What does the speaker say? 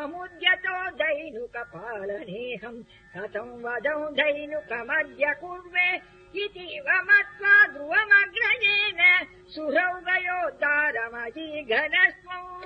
समुद्यतो दैनुकपालनेऽहम् कथम् वदौ दैनुकमद्य कुर्वे इतीव मत्वा ध्रुवमग्रजेन सुहृदयोदारमजीघन स्मौ